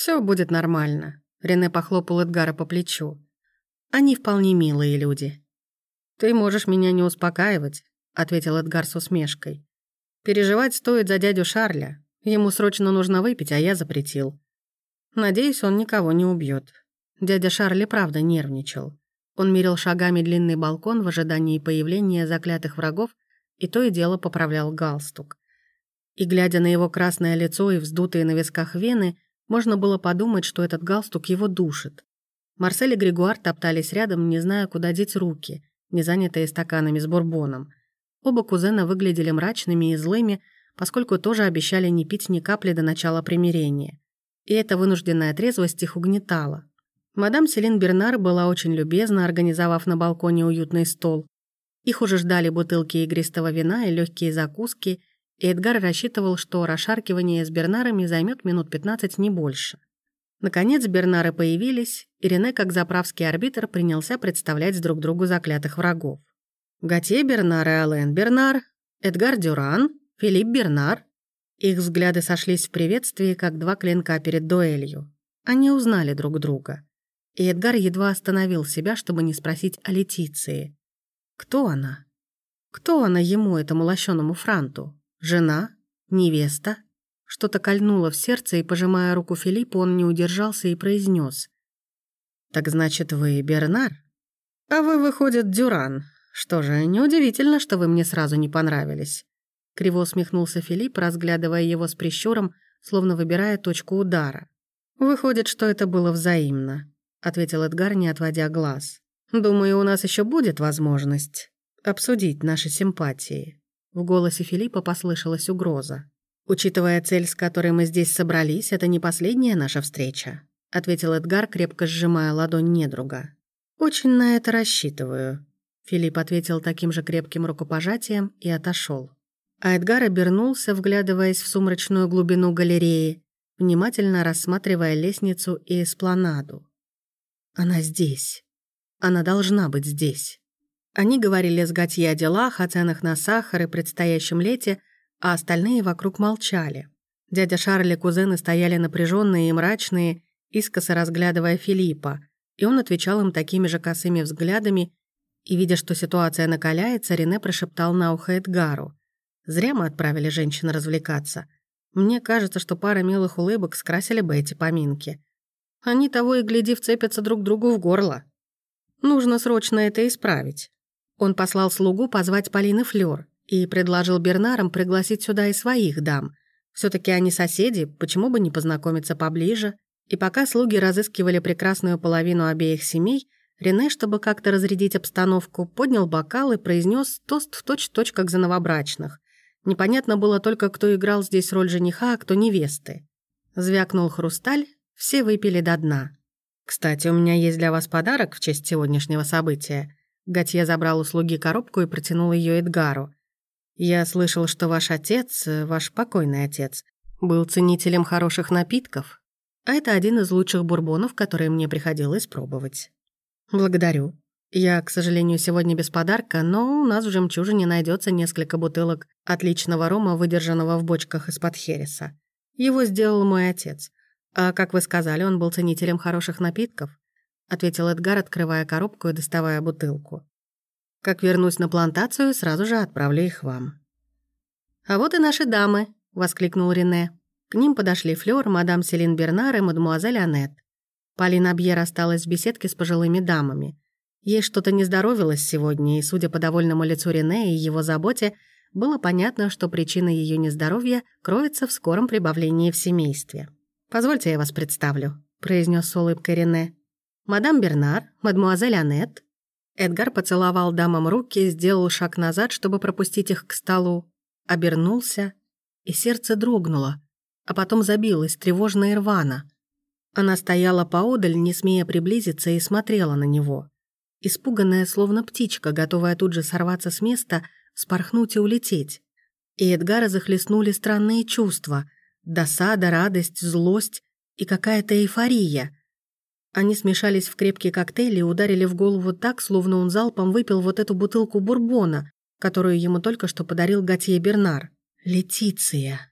Все будет нормально», — Рене похлопал Эдгара по плечу. «Они вполне милые люди». «Ты можешь меня не успокаивать», — ответил Эдгар с усмешкой. «Переживать стоит за дядю Шарля. Ему срочно нужно выпить, а я запретил. Надеюсь, он никого не убьет. Дядя Шарли правда нервничал. Он мерил шагами длинный балкон в ожидании появления заклятых врагов и то и дело поправлял галстук. И, глядя на его красное лицо и вздутые на висках вены, можно было подумать, что этот галстук его душит. Марсель и Григуар топтались рядом, не зная, куда деть руки, не занятые стаканами с бурбоном. Оба кузена выглядели мрачными и злыми, поскольку тоже обещали не пить ни капли до начала примирения. И эта вынужденная трезвость их угнетала. Мадам Селин Бернар была очень любезна, организовав на балконе уютный стол. Их уже ждали бутылки игристого вина и легкие закуски, Эдгар рассчитывал, что расшаркивание с Бернарами займет минут 15 не больше. Наконец Бернары появились, и Рене, как заправский арбитр, принялся представлять друг другу заклятых врагов. Готье Бернар и Ален Бернар, Эдгар Дюран, Филипп Бернар. Их взгляды сошлись в приветствии, как два клинка перед дуэлью. Они узнали друг друга и Эдгар едва остановил себя, чтобы не спросить о Летиции. Кто она? Кто она ему, этому лощеному франту? Жена? Невеста? Что-то кольнуло в сердце, и, пожимая руку Филиппу, он не удержался и произнес: «Так значит, вы Бернар? А вы, выходит, Дюран. Что же, неудивительно, что вы мне сразу не понравились». Криво усмехнулся Филипп, разглядывая его с прищуром, словно выбирая точку удара. «Выходит, что это было взаимно. — ответил Эдгар, не отводя глаз. «Думаю, у нас еще будет возможность обсудить наши симпатии». В голосе Филиппа послышалась угроза. «Учитывая цель, с которой мы здесь собрались, это не последняя наша встреча», — ответил Эдгар, крепко сжимая ладонь недруга. «Очень на это рассчитываю», — Филипп ответил таким же крепким рукопожатием и отошел. А Эдгар обернулся, вглядываясь в сумрачную глубину галереи, внимательно рассматривая лестницу и эспланаду. Она здесь. Она должна быть здесь. Они говорили с Готье о делах, о ценах на сахар и предстоящем лете, а остальные вокруг молчали. Дядя Шарль и кузены стояли напряженные и мрачные, искоса разглядывая Филиппа, и он отвечал им такими же косыми взглядами, и, видя, что ситуация накаляется, Рене прошептал на ухо Эдгару. «Зря мы отправили женщин развлекаться. Мне кажется, что пара милых улыбок скрасили бы эти поминки. Они того и гляди вцепятся друг другу в горло. Нужно срочно это исправить. Он послал слугу позвать Полины Флёр и предложил Бернарам пригласить сюда и своих дам. все таки они соседи, почему бы не познакомиться поближе? И пока слуги разыскивали прекрасную половину обеих семей, Рене, чтобы как-то разрядить обстановку, поднял бокал и произнес тост в точь-в-точь, как за новобрачных. Непонятно было только, кто играл здесь роль жениха, а кто невесты. Звякнул хрусталь, все выпили до дна. «Кстати, у меня есть для вас подарок в честь сегодняшнего события». Готье забрал у слуги коробку и протянул ее Эдгару. «Я слышал, что ваш отец, ваш покойный отец, был ценителем хороших напитков, а это один из лучших бурбонов, которые мне приходилось пробовать». «Благодарю. Я, к сожалению, сегодня без подарка, но у нас в «Жемчужине» найдется несколько бутылок отличного рома, выдержанного в бочках из-под хереса. Его сделал мой отец. «А как вы сказали, он был ценителем хороших напитков?» — ответил Эдгар, открывая коробку и доставая бутылку. «Как вернусь на плантацию, сразу же отправлю их вам». «А вот и наши дамы!» — воскликнул Рене. К ним подошли Флёр, мадам Селин Бернар и мадемуазель Аннет. Полина Бьер осталась в беседке с пожилыми дамами. Ей что-то не здоровилось сегодня, и, судя по довольному лицу Рене и его заботе, было понятно, что причина ее нездоровья кроется в скором прибавлении в семействе. «Позвольте я вас представлю», — произнес с улыбкой Рене. «Мадам Бернар, мадмуазель Аннет». Эдгар поцеловал дамам руки, сделал шаг назад, чтобы пропустить их к столу, обернулся, и сердце дрогнуло, а потом забилось тревожно и рвано. Она стояла поодаль, не смея приблизиться, и смотрела на него. Испуганная, словно птичка, готовая тут же сорваться с места, спорхнуть и улететь. И Эдгара захлестнули странные чувства — Досада, радость, злость и какая-то эйфория. Они смешались в крепкий коктейль и ударили в голову так, словно он залпом выпил вот эту бутылку бурбона, которую ему только что подарил Готье Бернар. «Летиция!»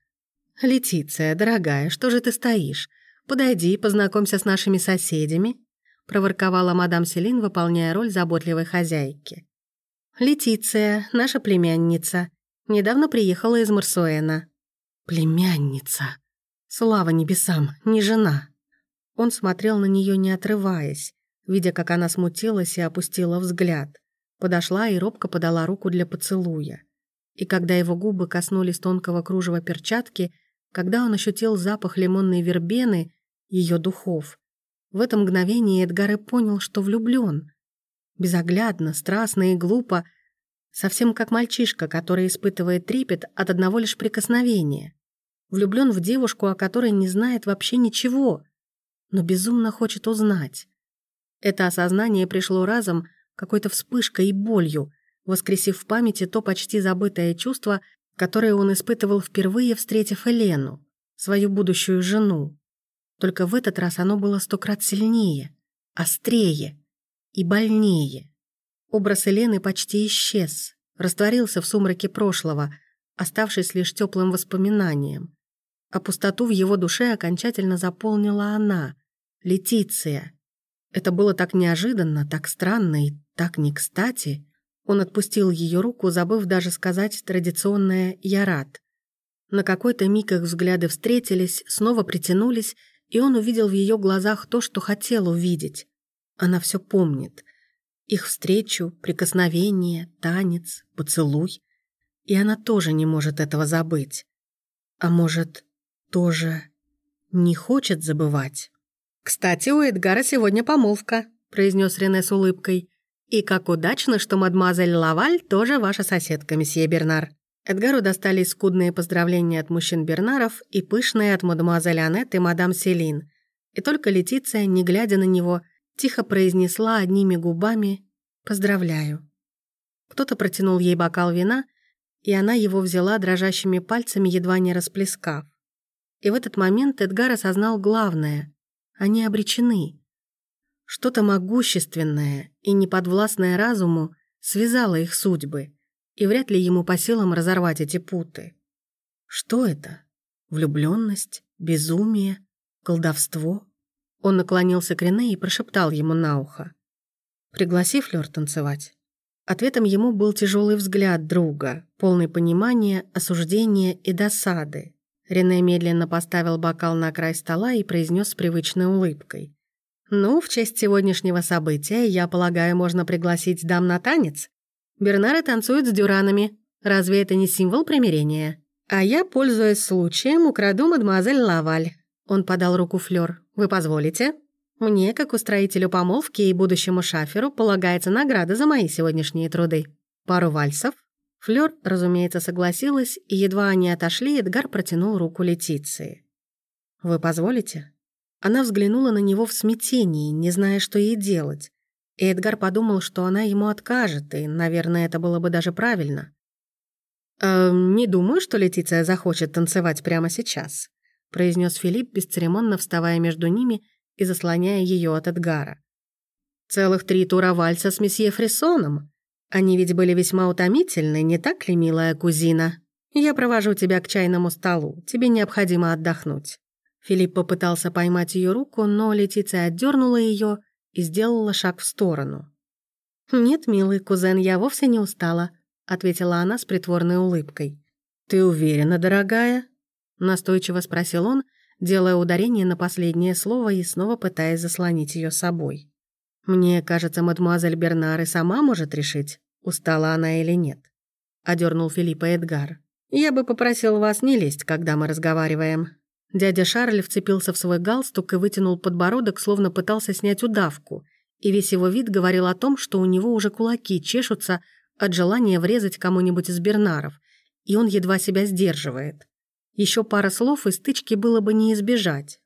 «Летиция, дорогая, что же ты стоишь? подойди, познакомься с нашими соседями», проворковала мадам Селин, выполняя роль заботливой хозяйки. «Летиция, наша племянница, недавно приехала из Марсуэна». «Племянница! Слава небесам, не жена!» Он смотрел на нее, не отрываясь, видя, как она смутилась и опустила взгляд. Подошла и робко подала руку для поцелуя. И когда его губы коснулись тонкого кружева перчатки, когда он ощутил запах лимонной вербены, ее духов, в это мгновение Эдгар и понял, что влюблен. Безоглядно, страстно и глупо, совсем как мальчишка, который испытывает трепет от одного лишь прикосновения. Влюблен в девушку, о которой не знает вообще ничего, но безумно хочет узнать. Это осознание пришло разом, какой-то вспышкой и болью, воскресив в памяти то почти забытое чувство, которое он испытывал впервые, встретив Елену, свою будущую жену. Только в этот раз оно было сто крат сильнее, острее и больнее. Образ Елены почти исчез, растворился в сумраке прошлого, оставшись лишь теплым воспоминанием. А пустоту в его душе окончательно заполнила она, Летиция. Это было так неожиданно, так странно и так не кстати. Он отпустил ее руку, забыв даже сказать традиционное «я рад». На какой-то миг их взгляды встретились, снова притянулись, и он увидел в ее глазах то, что хотел увидеть. Она все помнит. Их встречу, прикосновение, танец, поцелуй. И она тоже не может этого забыть. А может, тоже не хочет забывать? «Кстати, у Эдгара сегодня помолвка», — произнес Рене с улыбкой. «И как удачно, что мадемуазель Лаваль тоже ваша соседка, месье Бернар». Эдгару достались скудные поздравления от мужчин Бернаров и пышные от мадемуазель Аннет и мадам Селин. И только Летиция, не глядя на него, тихо произнесла одними губами «Поздравляю». Кто-то протянул ей бокал вина, и она его взяла дрожащими пальцами, едва не расплескав. И в этот момент Эдгар осознал главное — они обречены. Что-то могущественное и неподвластное разуму связало их судьбы — и вряд ли ему по силам разорвать эти путы. Что это? Влюбленность, безумие, колдовство? Он наклонился к Рене и прошептал ему на ухо. «Пригласи Флёр танцевать». Ответом ему был тяжелый взгляд друга, полный понимания, осуждения и досады. Рене медленно поставил бокал на край стола и произнес с привычной улыбкой. «Ну, в честь сегодняшнего события, я полагаю, можно пригласить дам на танец? Бернары танцуют с дюранами. Разве это не символ примирения? А я, пользуясь случаем, украду мадемуазель Лаваль. Он подал руку Флёр. Вы позволите? Мне, как устроителю помолвки и будущему шаферу, полагается награда за мои сегодняшние труды. Пару вальсов. Флёр, разумеется, согласилась, и едва они отошли, Эдгар протянул руку Летиции. «Вы позволите?» Она взглянула на него в смятении, не зная, что ей делать. И Эдгар подумал, что она ему откажет, и, наверное, это было бы даже правильно. «Э, «Не думаю, что Летиция захочет танцевать прямо сейчас», произнес Филипп, бесцеремонно вставая между ними и заслоняя ее от Эдгара. «Целых три тура вальса с месье Фрисоном. Они ведь были весьма утомительны, не так ли, милая кузина? Я провожу тебя к чайному столу, тебе необходимо отдохнуть». Филипп попытался поймать ее руку, но Летиция отдернула ее и сделала шаг в сторону. «Нет, милый кузен, я вовсе не устала», — ответила она с притворной улыбкой. «Ты уверена, дорогая?» — настойчиво спросил он, делая ударение на последнее слово и снова пытаясь заслонить ее собой. «Мне кажется, мадемуазель Бернар и сама может решить, устала она или нет», — одернул Филиппа Эдгар. «Я бы попросил вас не лезть, когда мы разговариваем. Дядя Шарль вцепился в свой галстук и вытянул подбородок, словно пытался снять удавку, и весь его вид говорил о том, что у него уже кулаки чешутся от желания врезать кому-нибудь из Бернаров, и он едва себя сдерживает. Еще пара слов, и стычки было бы не избежать.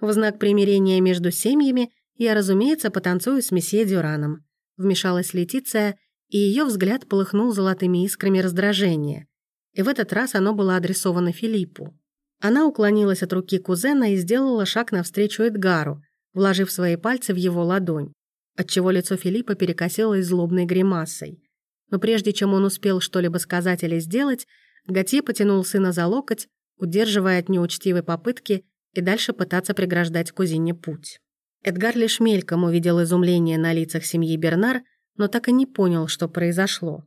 В знак примирения между семьями я, разумеется, потанцую с месье Дюраном. Вмешалась Летиция, и ее взгляд полыхнул золотыми искрами раздражения. И в этот раз оно было адресовано Филиппу. Она уклонилась от руки кузена и сделала шаг навстречу Эдгару, вложив свои пальцы в его ладонь, отчего лицо Филиппа перекосилось злобной гримасой. Но прежде чем он успел что-либо сказать или сделать, Готье потянул сына за локоть, удерживая от неучтивой попытки, и дальше пытаться преграждать кузине путь. Эдгар лишь мельком увидел изумление на лицах семьи Бернар, но так и не понял, что произошло.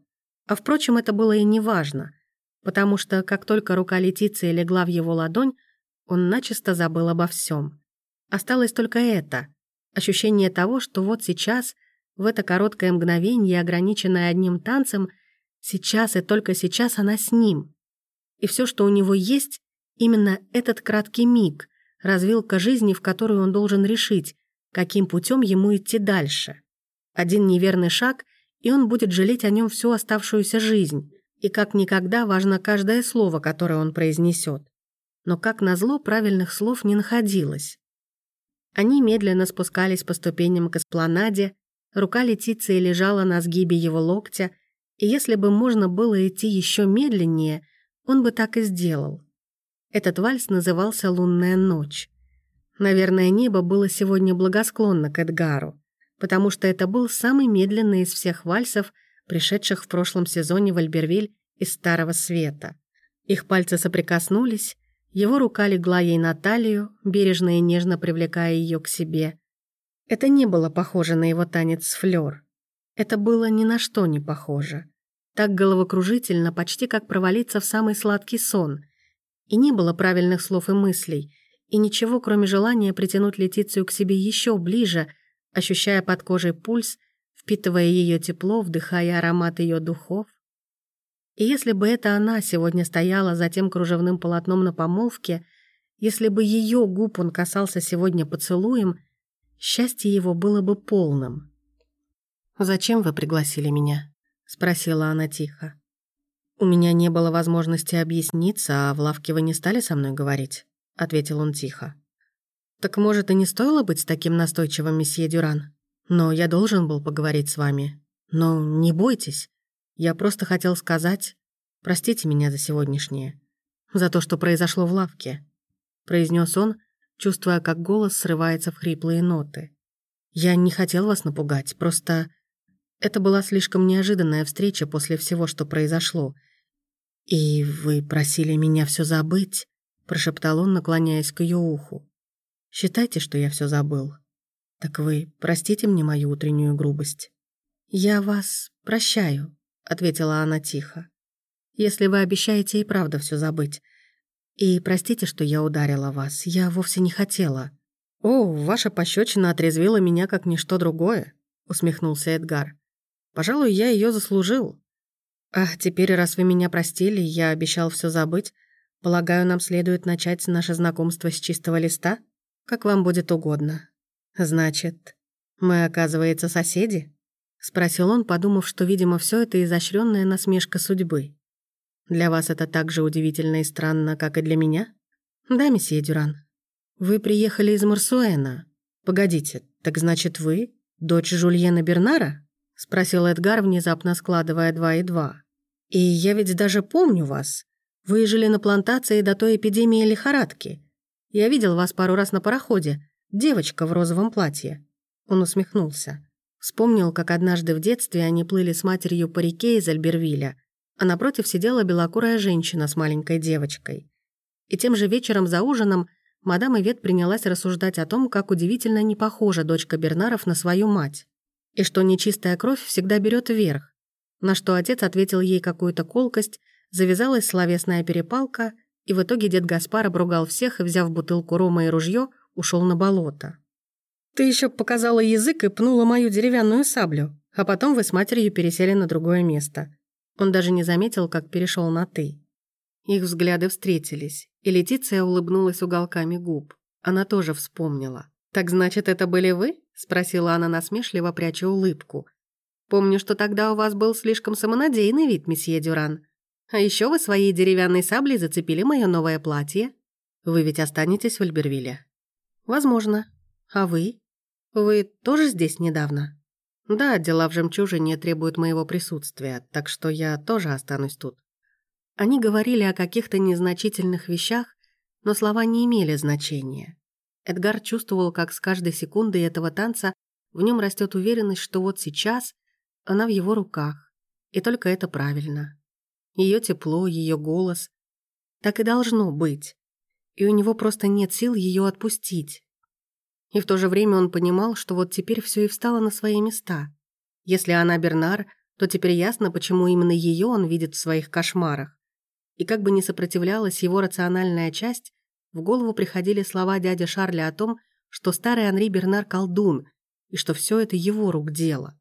А впрочем, это было и не важно, потому что как только рука Летиции легла в его ладонь, он начисто забыл обо всем. Осталось только это — ощущение того, что вот сейчас, в это короткое мгновение, ограниченное одним танцем, сейчас и только сейчас она с ним. И все, что у него есть, именно этот краткий миг, развилка жизни, в которую он должен решить, каким путем ему идти дальше. Один неверный шаг, и он будет жалеть о нем всю оставшуюся жизнь, и как никогда важно каждое слово, которое он произнесет. Но как назло, правильных слов не находилось. Они медленно спускались по ступеням к эспланаде, рука Летиции лежала на сгибе его локтя, и если бы можно было идти еще медленнее, он бы так и сделал. Этот вальс назывался «Лунная ночь». Наверное, небо было сегодня благосклонно к Эдгару, потому что это был самый медленный из всех вальсов, пришедших в прошлом сезоне в Альбервиль из Старого Света. Их пальцы соприкоснулись, его рука легла ей на талию, бережно и нежно привлекая ее к себе. Это не было похоже на его танец с флёр. Это было ни на что не похоже. Так головокружительно, почти как провалиться в самый сладкий сон. И не было правильных слов и мыслей — и ничего, кроме желания притянуть Летицию к себе еще ближе, ощущая под кожей пульс, впитывая ее тепло, вдыхая аромат ее духов. И если бы это она сегодня стояла за тем кружевным полотном на помолвке, если бы ее губ он касался сегодня поцелуем, счастье его было бы полным. «Зачем вы пригласили меня?» — спросила она тихо. «У меня не было возможности объясниться, а в лавке вы не стали со мной говорить?» — ответил он тихо. «Так, может, и не стоило быть таким настойчивым, месье Дюран? Но я должен был поговорить с вами. Но не бойтесь. Я просто хотел сказать... Простите меня за сегодняшнее. За то, что произошло в лавке», — произнес он, чувствуя, как голос срывается в хриплые ноты. «Я не хотел вас напугать, просто... Это была слишком неожиданная встреча после всего, что произошло. И вы просили меня все забыть прошептал он, наклоняясь к ее уху. «Считайте, что я все забыл. Так вы простите мне мою утреннюю грубость». «Я вас прощаю», — ответила она тихо. «Если вы обещаете и правда все забыть. И простите, что я ударила вас. Я вовсе не хотела». «О, ваша пощечина отрезвила меня как ничто другое», — усмехнулся Эдгар. «Пожалуй, я ее заслужил. А теперь, раз вы меня простили, я обещал все забыть, Полагаю, нам следует начать наше знакомство с чистого листа? Как вам будет угодно. Значит, мы, оказывается, соседи? Спросил он, подумав, что, видимо, все это изощренная насмешка судьбы. Для вас это так же удивительно и странно, как и для меня? Да, месье Дюран. Вы приехали из Марсуэна. Погодите, так значит вы дочь Жульена Бернара? Спросил Эдгар, внезапно складывая два и два. И я ведь даже помню вас. Вы на плантации до той эпидемии лихорадки. Я видел вас пару раз на пароходе. Девочка в розовом платье». Он усмехнулся. Вспомнил, как однажды в детстве они плыли с матерью по реке из Альбервиля, а напротив сидела белокурая женщина с маленькой девочкой. И тем же вечером за ужином мадам Ивет принялась рассуждать о том, как удивительно не похожа дочка Бернаров на свою мать, и что нечистая кровь всегда берет вверх, на что отец ответил ей какую-то колкость, Завязалась словесная перепалка, и в итоге дед Гаспар обругал всех и, взяв бутылку рома и ружье, ушел на болото. «Ты еще показала язык и пнула мою деревянную саблю, а потом вы с матерью пересели на другое место». Он даже не заметил, как перешел на «ты». Их взгляды встретились, и Летиция улыбнулась уголками губ. Она тоже вспомнила. «Так значит, это были вы?» — спросила она насмешливо, пряча улыбку. «Помню, что тогда у вас был слишком самонадеянный вид, месье Дюран. А еще вы своей деревянной саблей зацепили мое новое платье. Вы ведь останетесь в Альбервилле? Возможно. А вы? Вы тоже здесь недавно? Да, дела в жемчужине требуют моего присутствия, так что я тоже останусь тут. Они говорили о каких-то незначительных вещах, но слова не имели значения. Эдгар чувствовал, как с каждой секундой этого танца в нем растет уверенность, что вот сейчас она в его руках, и только это правильно ее тепло, ее голос. Так и должно быть. и у него просто нет сил ее отпустить. И в то же время он понимал, что вот теперь все и встало на свои места. Если она Бернар, то теперь ясно, почему именно ее он видит в своих кошмарах. И как бы ни сопротивлялась его рациональная часть, в голову приходили слова дяди Шарля о том, что старый Анри Бернар колдун, и что все это его рук дело.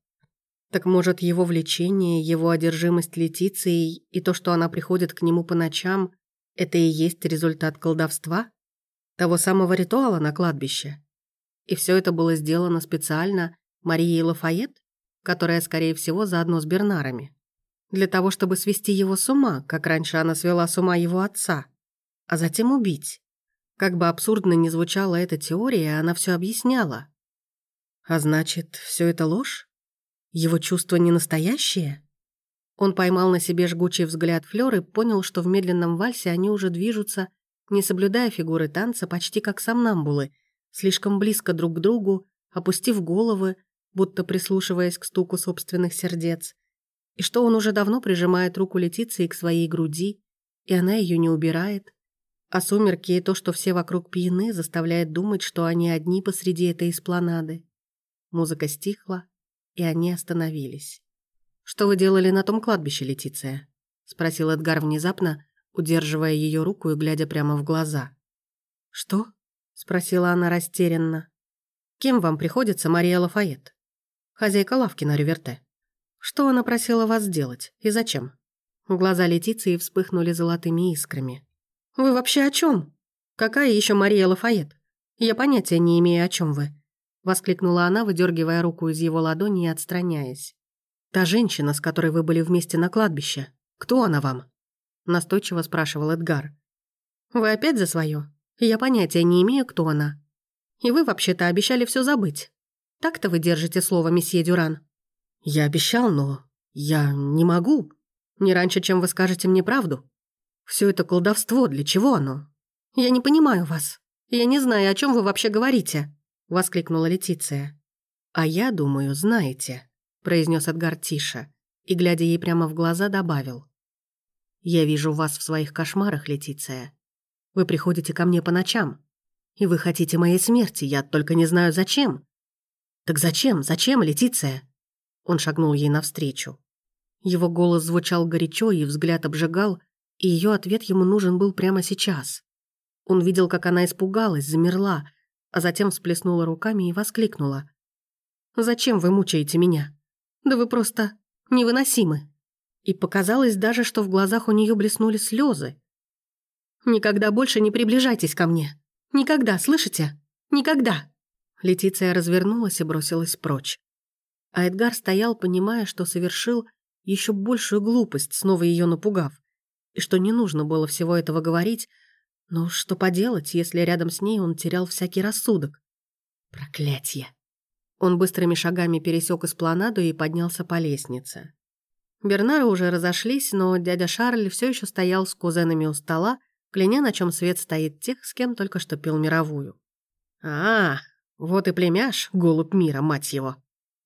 Так может, его влечение, его одержимость Летицией и то, что она приходит к нему по ночам, это и есть результат колдовства? Того самого ритуала на кладбище? И все это было сделано специально Марией Лафайет, которая, скорее всего, заодно с Бернарами. Для того, чтобы свести его с ума, как раньше она свела с ума его отца, а затем убить. Как бы абсурдно ни звучала эта теория, она все объясняла. А значит, все это ложь? Его чувства не настоящие? Он поймал на себе жгучий взгляд Флёр и понял, что в медленном вальсе они уже движутся, не соблюдая фигуры танца, почти как сомнамбулы, слишком близко друг к другу, опустив головы, будто прислушиваясь к стуку собственных сердец. И что он уже давно прижимает руку Летиции к своей груди, и она ее не убирает. А сумерки и то, что все вокруг пьяны, заставляет думать, что они одни посреди этой эспланады. Музыка стихла, и они остановились. «Что вы делали на том кладбище, Летиция?» — спросил Эдгар внезапно, удерживая ее руку и глядя прямо в глаза. «Что?» — спросила она растерянно. «Кем вам приходится Мария Лафайет?» «Хозяйка лавки на Риверте». «Что она просила вас сделать и зачем?» Глаза Летиции вспыхнули золотыми искрами. «Вы вообще о чем? Какая еще Мария Лафайет? Я понятия не имею, о чем вы. Воскликнула она, выдергивая руку из его ладони и отстраняясь. «Та женщина, с которой вы были вместе на кладбище, кто она вам?» Настойчиво спрашивал Эдгар. «Вы опять за свое? Я понятия не имею, кто она. И вы вообще-то обещали все забыть. Так-то вы держите слово, месье Дюран?» «Я обещал, но я не могу. Не раньше, чем вы скажете мне правду. Все это колдовство, для чего оно? Я не понимаю вас. Я не знаю, о чем вы вообще говорите». — воскликнула Летиция. «А я думаю, знаете», — произнес Эдгар тише и, глядя ей прямо в глаза, добавил. «Я вижу вас в своих кошмарах, Летиция. Вы приходите ко мне по ночам, и вы хотите моей смерти, я только не знаю, зачем». «Так зачем, зачем, Летиция?» Он шагнул ей навстречу. Его голос звучал горячо и взгляд обжигал, и ее ответ ему нужен был прямо сейчас. Он видел, как она испугалась, замерла, а затем всплеснула руками и воскликнула. «Зачем вы мучаете меня? Да вы просто невыносимы!» И показалось даже, что в глазах у нее блеснули слезы. «Никогда больше не приближайтесь ко мне! Никогда, слышите? Никогда!» Летиция развернулась и бросилась прочь. А Эдгар стоял, понимая, что совершил еще большую глупость, снова ее напугав, и что не нужно было всего этого говорить, но что поделать, если рядом с ней он терял всякий рассудок? Проклятье! Он быстрыми шагами пересек эспланаду и поднялся по лестнице. Бернары уже разошлись, но дядя Шарль все еще стоял с кузенами у стола, кляня, на чем свет стоит тех, с кем только что пил мировую. «А, вот и племяш, голубь мира, мать его!»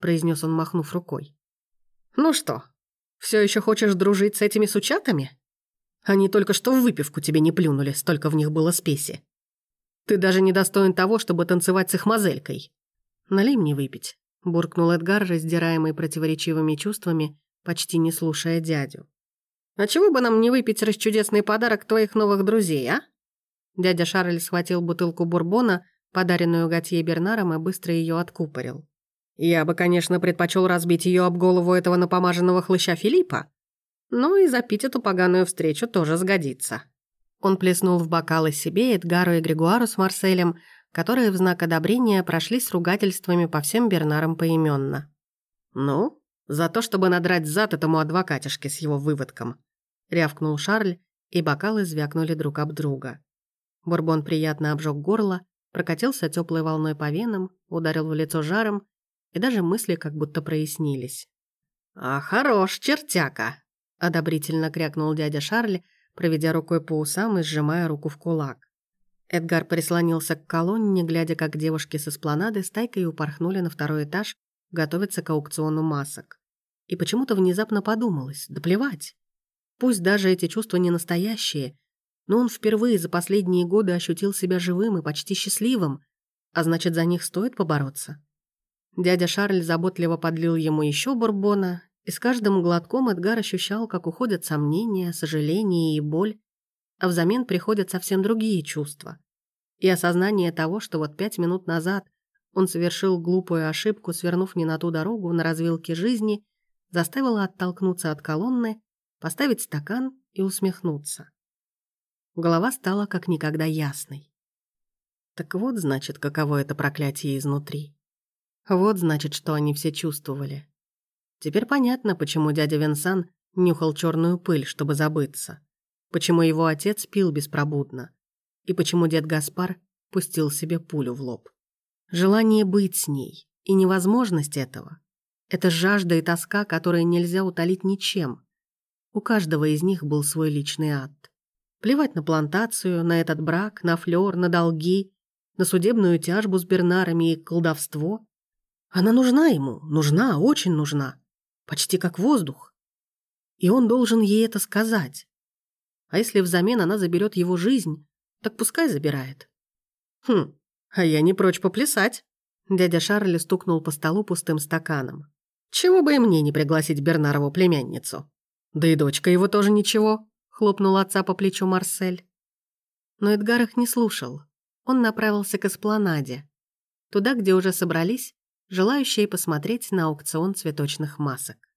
произнес он, махнув рукой. «Ну что, все еще хочешь дружить с этими сучатами?» Они только что в выпивку тебе не плюнули, столько в них было спеси. Ты даже не достоин того, чтобы танцевать с их мозелькой. Налей мне выпить», — буркнул Эдгар, раздираемый противоречивыми чувствами, почти не слушая дядю. «А чего бы нам не выпить расчудесный подарок твоих новых друзей, а?» Дядя Шарль схватил бутылку бурбона, подаренную Готье Бернаром, и быстро ее откупорил. «Я бы, конечно, предпочел разбить ее об голову этого напомаженного хлыща Филиппа, ну и запить эту поганую встречу тоже сгодится. Он плеснул в бокалы себе, Эдгару и Григуару с Марселем, которые в знак одобрения прошли с ругательствами по всем Бернарам поименно. «Ну, за то, чтобы надрать зад этому адвокатишке с его выводком», — рявкнул Шарль, и бокалы звякнули друг об друга. Бурбон приятно обжег горло, прокатился теплой волной по венам, ударил в лицо жаром, и даже мысли как будто прояснились. «А хорош, чертяка!» Одобрительно крякнул дядя Шарль, проведя рукой по усам и сжимая руку в кулак. Эдгар прислонился к колонне, глядя, как девушки с эспланады стайкой упорхнули на второй этаж готовиться к аукциону масок. И почему-то внезапно подумалось, да плевать. Пусть даже эти чувства не настоящие, но он впервые за последние годы ощутил себя живым и почти счастливым, а значит, за них стоит побороться. Дядя Шарль заботливо подлил ему еще бурбона, и с каждым глотком Эдгар ощущал, как уходят сомнения, сожаления и боль, а взамен приходят совсем другие чувства. И осознание того, что вот пять минут назад он совершил глупую ошибку, свернув не на ту дорогу на развилке жизни, заставило оттолкнуться от колонны, поставить стакан и усмехнуться. Голова стала как никогда ясной. Так вот, значит, каково это проклятие изнутри. Вот, значит, что они все чувствовали. Теперь понятно, почему дядя Винсан нюхал черную пыль, чтобы забыться. Почему его отец пил беспробудно. И почему дед Гаспар пустил себе пулю в лоб. Желание быть с ней и невозможность этого — это жажда и тоска, которые нельзя утолить ничем. У каждого из них был свой личный ад. Плевать на плантацию, на этот брак, на флёр, на долги, на судебную тяжбу с Бернарами и колдовство. Она нужна ему, нужна, очень нужна. Почти как воздух. И он должен ей это сказать. А если взамен она заберет его жизнь, так пускай забирает. Хм, а я не прочь поплясать. Дядя Шарль стукнул по столу пустым стаканом. Чего бы и мне не пригласить Бернарову племянницу? Да и дочка его тоже ничего, хлопнул отца по плечу Марсель. Но Эдгар их не слушал. Он направился к эспланаде, туда, где уже собрались желающие посмотреть на аукцион цветочных масок.